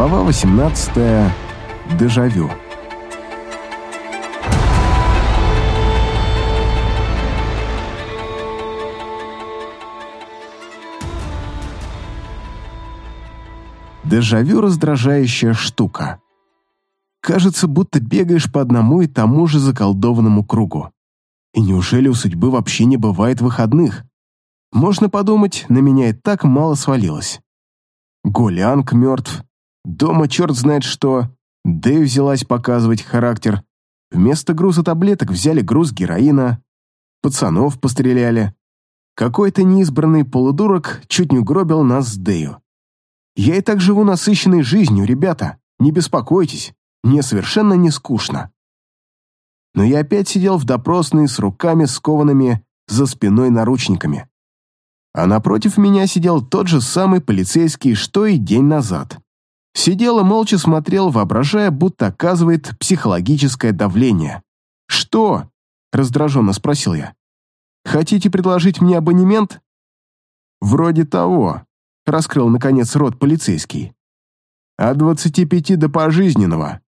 Глава 18. Дежавю. Дежавю — раздражающая штука. Кажется, будто бегаешь по одному и тому же заколдованному кругу. И неужели у судьбы вообще не бывает выходных? Можно подумать, на меня и так мало свалилось. Гулянг мертв, дома черт знает что, Дэйв взялась показывать характер. Вместо груза таблеток взяли груз героина, пацанов постреляли. Какой-то неизбранный полудурок чуть не угробил нас с Дэю. Я и так живу насыщенной жизнью, ребята, не беспокойтесь, мне совершенно не скучно. Но я опять сидел в допросной с руками скованными за спиной наручниками а напротив меня сидел тот же самый полицейский, что и день назад. Сидел и молча смотрел, воображая, будто оказывает психологическое давление. «Что?» – раздраженно спросил я. «Хотите предложить мне абонемент?» «Вроде того», – раскрыл, наконец, рот полицейский. «От двадцати пяти до пожизненного».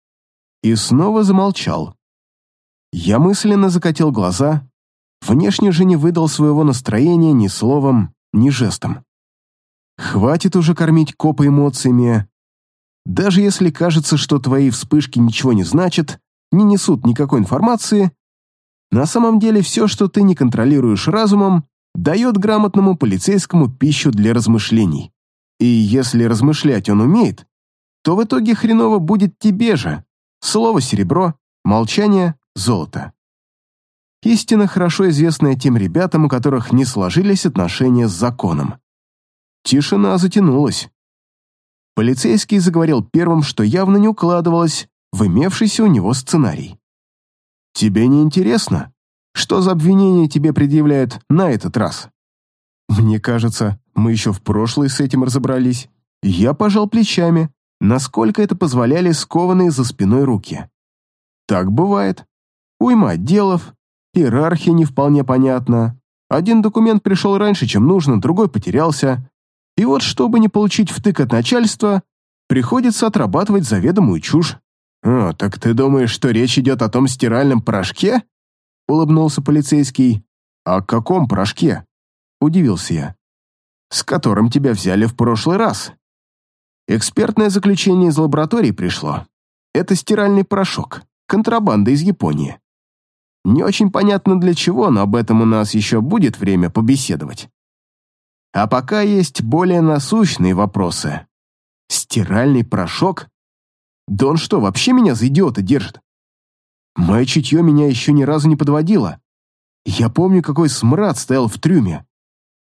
И снова замолчал. Я мысленно закатил глаза, Внешне же не выдал своего настроения ни словом, ни жестом. Хватит уже кормить копа эмоциями. Даже если кажется, что твои вспышки ничего не значат, не несут никакой информации, на самом деле все, что ты не контролируешь разумом, дает грамотному полицейскому пищу для размышлений. И если размышлять он умеет, то в итоге хреново будет тебе же. Слово серебро, молчание золото. Истина, хорошо известная тем ребятам, у которых не сложились отношения с законом. Тишина затянулась. Полицейский заговорил первым, что явно не укладывалось в имевшийся у него сценарий. «Тебе не интересно, что за обвинение тебе предъявляют на этот раз?» «Мне кажется, мы еще в прошлой с этим разобрались. Я пожал плечами, насколько это позволяли скованные за спиной руки. Так бывает. Уйма отделов, Иерархия не вполне понятна. Один документ пришел раньше, чем нужно, другой потерялся. И вот, чтобы не получить втык от начальства, приходится отрабатывать заведомую чушь. «О, так ты думаешь, что речь идет о том стиральном порошке?» — улыбнулся полицейский. «О каком порошке?» — удивился я. «С которым тебя взяли в прошлый раз». Экспертное заключение из лаборатории пришло. Это стиральный порошок, контрабанда из Японии. Не очень понятно для чего, но об этом у нас еще будет время побеседовать. А пока есть более насущные вопросы. Стиральный порошок? Да он что, вообще меня за идиота держит? Мое чутье меня еще ни разу не подводило. Я помню, какой смрад стоял в трюме.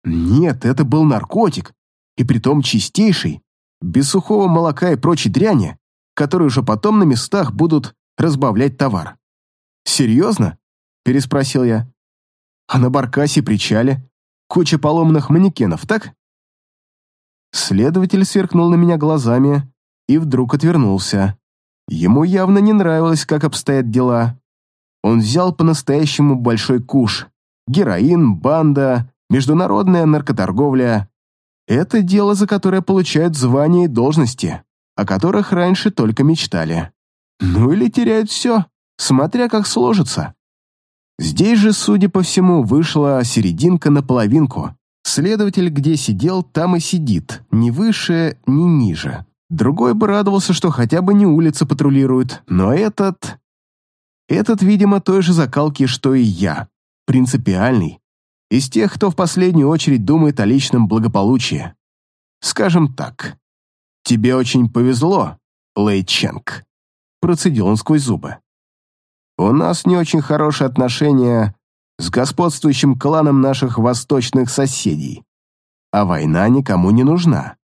Нет, это был наркотик, и притом чистейший, без сухого молока и прочей дряни, которые уже потом на местах будут разбавлять товар. Серьезно? переспросил я. А на баркасе причале куча поломанных манекенов, так? Следователь сверкнул на меня глазами и вдруг отвернулся. Ему явно не нравилось, как обстоят дела. Он взял по-настоящему большой куш. Героин, банда, международная наркоторговля. Это дело, за которое получают звания и должности, о которых раньше только мечтали. Ну или теряют все, смотря как сложится. Здесь же, судя по всему, вышла серединка на половинку. Следователь где сидел, там и сидит, ни выше, ни ниже. Другой бы радовался, что хотя бы не улица патрулирует, но этот... Этот, видимо, той же закалки, что и я. Принципиальный. Из тех, кто в последнюю очередь думает о личном благополучии. Скажем так. «Тебе очень повезло, Лэй Ченг», — процедил он сквозь зубы. У нас не очень хорошие отношения с господствующим кланом наших восточных соседей. А война никому не нужна.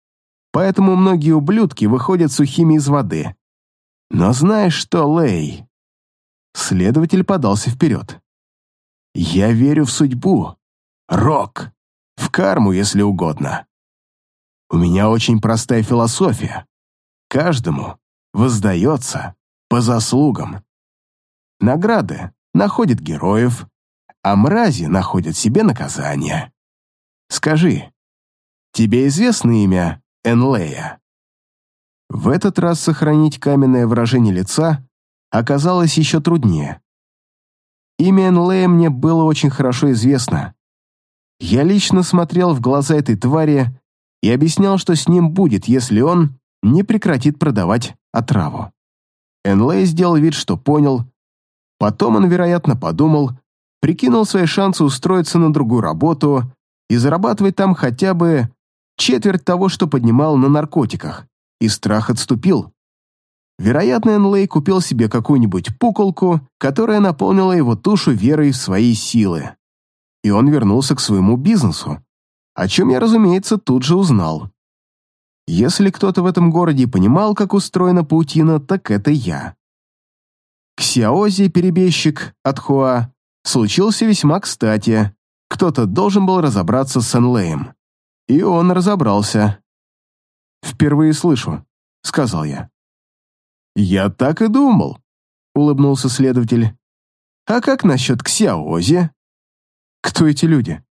Поэтому многие ублюдки выходят сухими из воды. Но знаешь что, Лей? Следователь подался вперед. Я верю в судьбу. Рок. В карму, если угодно. У меня очень простая философия. Каждому воздается по заслугам. Награды находят героев, а мрази находят себе наказание. Скажи, тебе известно имя Энлея? В этот раз сохранить каменное выражение лица оказалось еще труднее. Имя Энлея мне было очень хорошо известно. Я лично смотрел в глаза этой твари и объяснял, что с ним будет, если он не прекратит продавать отраву. Энлей сделал вид, что понял. Потом он, вероятно, подумал, прикинул свои шансы устроиться на другую работу и зарабатывать там хотя бы четверть того, что поднимал на наркотиках, и страх отступил. Вероятно, Энлей купил себе какую-нибудь пуколку, которая наполнила его тушу верой в свои силы. И он вернулся к своему бизнесу, о чем я, разумеется, тут же узнал. Если кто-то в этом городе понимал, как устроена паутина, так это я. Ксиаози, перебежчик от Хуа, случился весьма кстати. Кто-то должен был разобраться с Энлеем. И он разобрался. «Впервые слышу», — сказал я. «Я так и думал», — улыбнулся следователь. «А как насчет Ксяози?» «Кто эти люди?»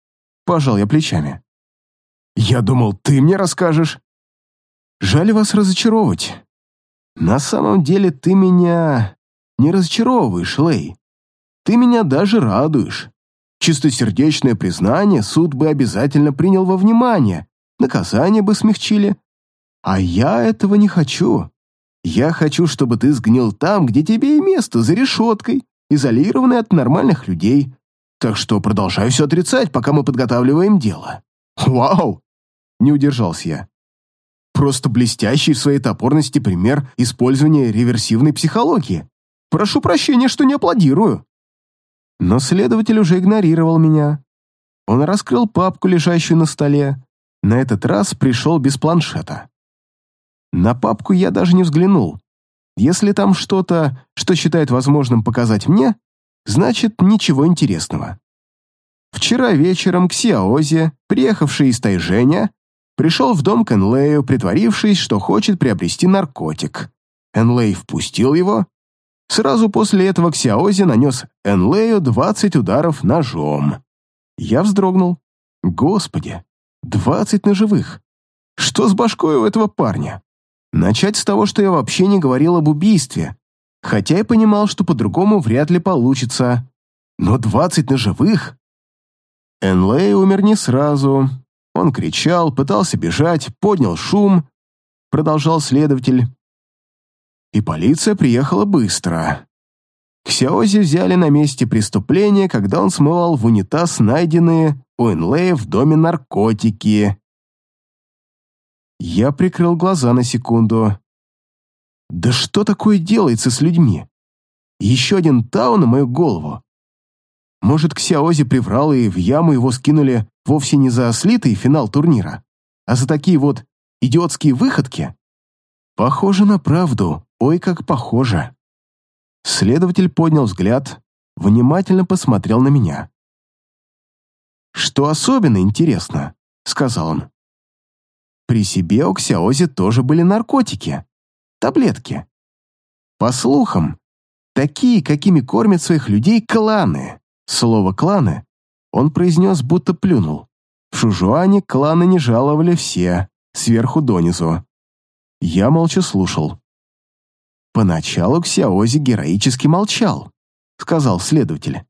Пожал я плечами. «Я думал, ты мне расскажешь». «Жаль вас разочаровывать. На самом деле ты меня не разочаровываешь, Лей. Ты меня даже радуешь. Чистосердечное признание суд бы обязательно принял во внимание, наказание бы смягчили. А я этого не хочу. Я хочу, чтобы ты сгнил там, где тебе и место, за решеткой, изолированный от нормальных людей. Так что продолжай все отрицать, пока мы подготавливаем дело». «Вау!» — не удержался я. «Просто блестящий в своей топорности пример использования реверсивной психологии. Прошу прощения, что не аплодирую». Но следователь уже игнорировал меня. Он раскрыл папку, лежащую на столе. На этот раз пришел без планшета. На папку я даже не взглянул. Если там что-то, что считает возможным показать мне, значит, ничего интересного. Вчера вечером к Сиаозе, приехавший из Тайжэня, пришел в дом к Энлею, притворившись, что хочет приобрести наркотик. Энлей впустил его. Сразу после этого Ксяози нанес Энлею 20 ударов ножом. Я вздрогнул. Господи, 20 ножевых. Что с башкой у этого парня? Начать с того, что я вообще не говорил об убийстве, хотя и понимал, что по-другому вряд ли получится. Но двадцать ножевых? Энлей умер не сразу. Он кричал, пытался бежать, поднял шум, продолжал следователь. И полиция приехала быстро. Ксяози взяли на месте преступления, когда он смывал в унитаз найденные у Энлея в доме наркотики. Я прикрыл глаза на секунду. Да что такое делается с людьми? Еще один тау на мою голову. Может, Ксяози приврал и в яму его скинули вовсе не за слитый финал турнира, а за такие вот идиотские выходки? Похоже на правду, ой, как похоже. Следователь поднял взгляд, внимательно посмотрел на меня. «Что особенно интересно», — сказал он. При себе у Ксяози тоже были наркотики. Таблетки. По слухам, такие, какими кормят своих людей кланы. Слово «кланы» он произнес, будто плюнул. В Шужуане кланы не жаловали все, сверху донизу. Я молча слушал. Поначалу Ксяози героически молчал, сказал следователь.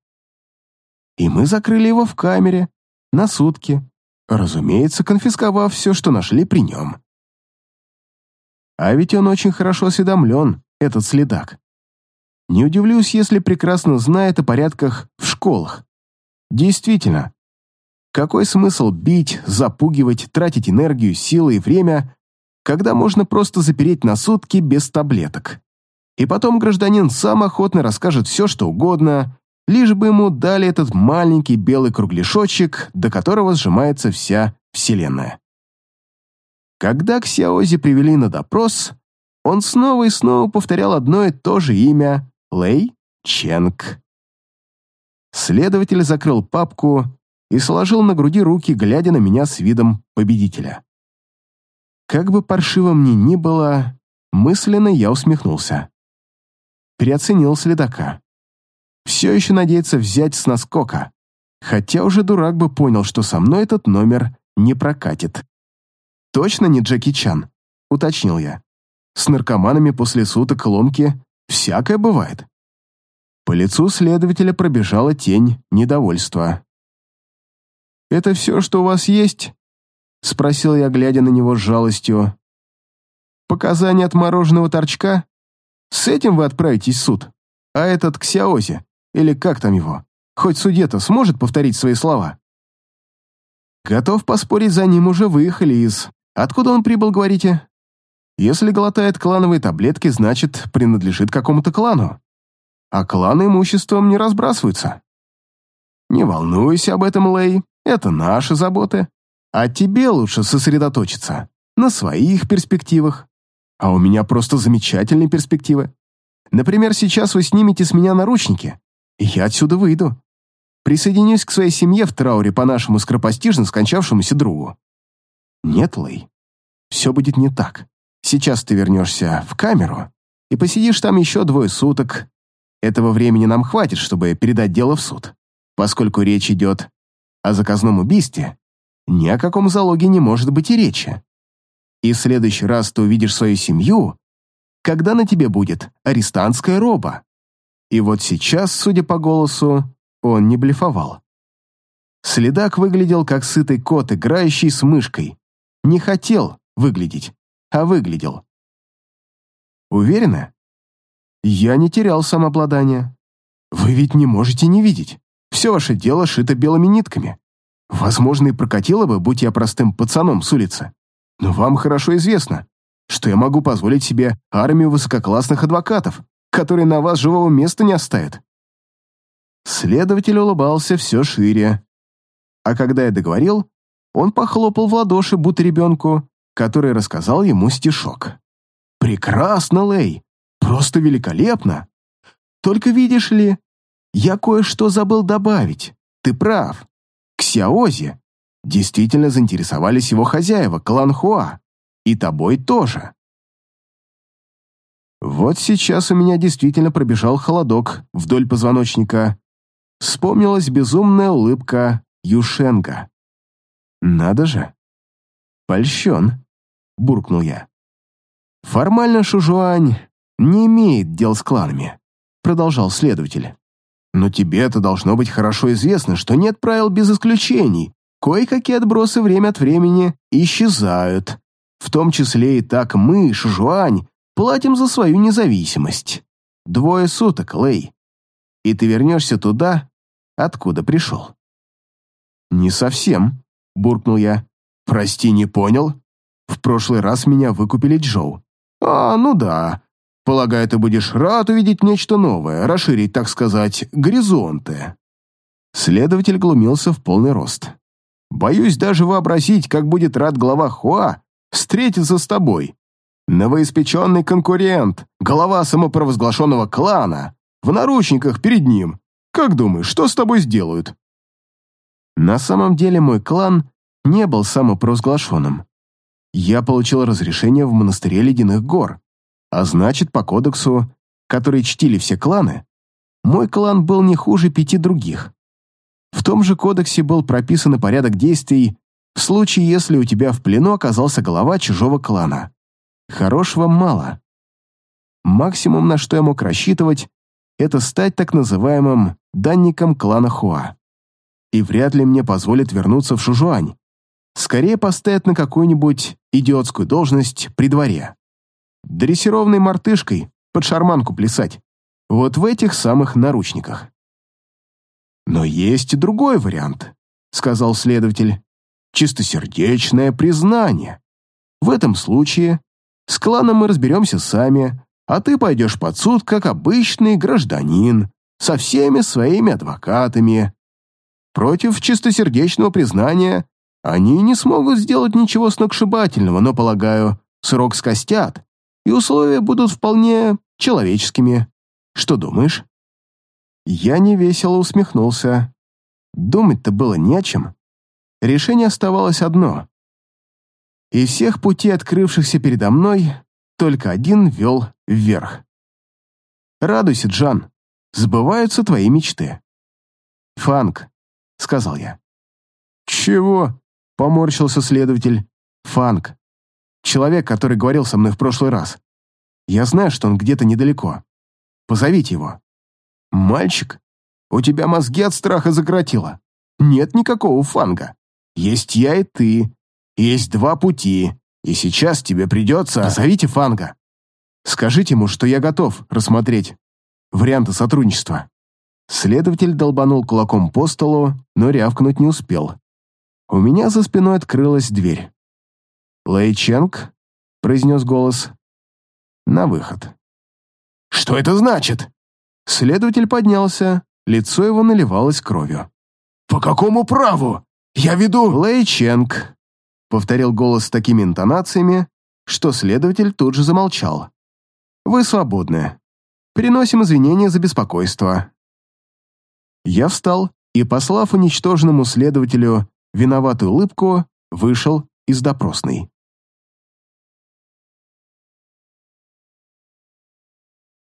И мы закрыли его в камере на сутки, разумеется, конфисковав все, что нашли при нем. А ведь он очень хорошо осведомлен, этот следак. Не удивлюсь, если прекрасно знает о порядках в школах. Действительно, какой смысл бить, запугивать, тратить энергию, силы и время, когда можно просто запереть на сутки без таблеток? И потом гражданин сам охотно расскажет все, что угодно, лишь бы ему дали этот маленький белый кругляшочек, до которого сжимается вся Вселенная. Когда Ксяози привели на допрос, он снова и снова повторял одно и то же имя — Лэй Ченг. Следователь закрыл папку и сложил на груди руки, глядя на меня с видом победителя. Как бы паршиво мне ни было, мысленно я усмехнулся. Переоценил следака все еще надеется взять с наскока, хотя уже дурак бы понял, что со мной этот номер не прокатит. «Точно не Джеки Чан?» — уточнил я. С наркоманами после суток ломки всякое бывает. По лицу следователя пробежала тень недовольства. «Это все, что у вас есть?» — спросил я, глядя на него с жалостью. «Показания от мороженого торчка? С этим вы отправитесь в суд? А этот к Сяозе, или как там его, хоть судья-то сможет повторить свои слова?» «Готов поспорить, за ним уже выехали из... Откуда он прибыл, говорите?» «Если глотает клановые таблетки, значит, принадлежит какому-то клану. А кланы имуществом не разбрасываются». «Не волнуйся об этом, Лэй, это наши заботы. А тебе лучше сосредоточиться на своих перспективах. А у меня просто замечательные перспективы. Например, сейчас вы снимете с меня наручники, и я отсюда выйду. Присоединюсь к своей семье в трауре по нашему скоропостижно скончавшемуся другу. Нет, Лэй, все будет не так. Сейчас ты вернешься в камеру и посидишь там еще двое суток. Этого времени нам хватит, чтобы передать дело в суд. Поскольку речь идет о заказном убийстве, ни о каком залоге не может быть и речи. И в следующий раз ты увидишь свою семью, когда на тебе будет арестантская роба. И вот сейчас, судя по голосу, он не блефовал. Следак выглядел как сытый кот, играющий с мышкой. Не хотел выглядеть, а выглядел. Уверена? Я не терял самообладание. Вы ведь не можете не видеть. Все ваше дело шито белыми нитками. Возможно, и прокатило бы, будь я простым пацаном с улицы. Но вам хорошо известно, что я могу позволить себе армию высококлассных адвокатов, которые на вас живого места не оставят. Следователь улыбался все шире. А когда я договорил, он похлопал в ладоши, будто ребенку, который рассказал ему стишок. «Прекрасно, Лэй! Просто великолепно! Только видишь ли, я кое-что забыл добавить. Ты прав. К Сяозе действительно заинтересовались его хозяева, клан Хуа, и тобой тоже. Вот сейчас у меня действительно пробежал холодок вдоль позвоночника. Вспомнилась безумная улыбка Юшенга. «Надо же!» «Польщен», — буркнул я. «Формально Шужуань не имеет дел с кланами», — продолжал следователь. Но тебе-то должно быть хорошо известно, что нет правил без исключений. Кое-какие отбросы время от времени исчезают. В том числе и так мы, Шужуань, платим за свою независимость. Двое суток, Лэй. И ты вернешься туда, откуда пришел. «Не совсем», — буркнул я. «Прости, не понял. В прошлый раз меня выкупили Джоу». «А, ну да. Полагаю, ты будешь рад увидеть нечто новое, расширить, так сказать, горизонты». Следователь глумился в полный рост. «Боюсь даже вообразить, как будет рад глава Хуа встретиться с тобой. Новоиспеченный конкурент, глава самопровозглашенного клана, в наручниках перед ним. Как думаешь, что с тобой сделают?» На самом деле мой клан не был самопровозглашенным. Я получил разрешение в монастыре Ледяных гор, а значит, по кодексу, который чтили все кланы, мой клан был не хуже пяти других. В том же кодексе был прописан и порядок действий в случае, если у тебя в плену оказался глава чужого клана. Хорошего мало. Максимум, на что я мог рассчитывать, это стать так называемым данником клана Хуа. И вряд ли мне позволят вернуться в Шужуань. Скорее поставят на какую-нибудь идиотскую должность при дворе дрессированной мартышкой под шарманку плясать. Вот в этих самых наручниках. «Но есть и другой вариант», — сказал следователь. «Чистосердечное признание. В этом случае с кланом мы разберемся сами, а ты пойдешь под суд как обычный гражданин, со всеми своими адвокатами. Против чистосердечного признания они не смогут сделать ничего сногсшибательного, но, полагаю, срок скостят, и условия будут вполне человеческими. Что думаешь?» Я невесело усмехнулся. Думать-то было не о чем. Решение оставалось одно. И всех путей, открывшихся передо мной, только один вел вверх. «Радуйся, Джан, сбываются твои мечты». «Фанк», — сказал я. «Чего?» — поморщился следователь. «Фанк. Человек, который говорил со мной в прошлый раз. Я знаю, что он где-то недалеко. Позовите его». «Мальчик, у тебя мозги от страха закоротило. Нет никакого фанга. Есть я и ты. Есть два пути, и сейчас тебе придется... Позовите фанга. Скажите ему, что я готов рассмотреть варианты сотрудничества». Следователь долбанул кулаком по столу, но рявкнуть не успел. У меня за спиной открылась дверь. «Лэй Ченг?» — произнес голос. «На выход». «Что это значит?» Следователь поднялся, лицо его наливалось кровью. «По какому праву? Я веду...» «Лэй Ченг», — повторил голос с такими интонациями, что следователь тут же замолчал. «Вы свободны. Приносим извинения за беспокойство». Я встал и, послав уничтоженному следователю виноватую улыбку, вышел из допросной.